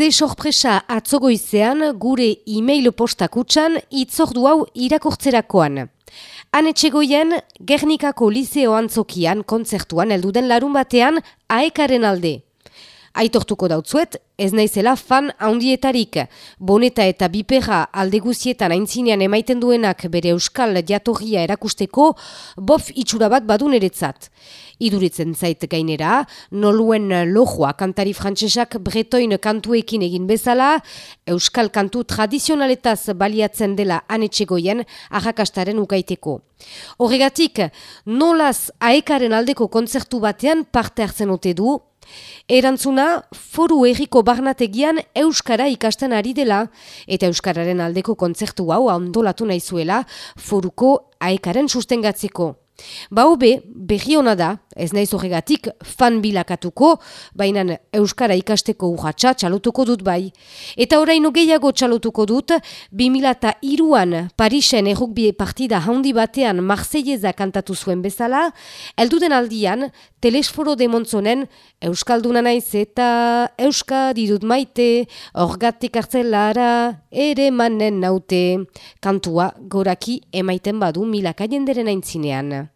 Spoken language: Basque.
Ze sorpresa atzogoizean gure e-mail postakutsan itzordu hau irakurtzerakoan. Anetxegoien, Gernikako Liseo Antzokian kontzertuan elduden larun batean aekaren alde. Aitortuko dautzuet, ez naizela fan handietarik. Boneta eta biperra alde guzietan aintzinean emaiten duenak bere euskal jatorria erakusteko, bof itxura bat badun eretzat. Iduritzen zait gainera, noluen lojoa kantari frantsesak bretoin kantuekin egin bezala, euskal kantu tradizionaletaz baliatzen dela anetxegoien ahakastaren ukaiteko. Horregatik, nolaz aekaren aldeko kontzertu batean parte hartzen ote du, Erantzuna, foru erriko barnategian Euskara ikasten ari dela, eta Euskararen aldeko kontzertu hau ondolatu nahizuela foruko aekaren sustengatzeko. Ba hobe, berri hona da, ez naiz horregatik fan bilakatuko, baina Euskara ikasteko urratxa txalotuko dut bai. Eta oraino gehiago txalotuko dut, 2002an Parisen errukbie partida handi batean Marseieza kantatu zuen bezala, elduden aldian, telesforo demontzonen Euskalduna naiz eta Euska didut maite, orgatik hartzelara, ere manen naute. Kantua goraki emaiten badu milaka jenderen aintzinean.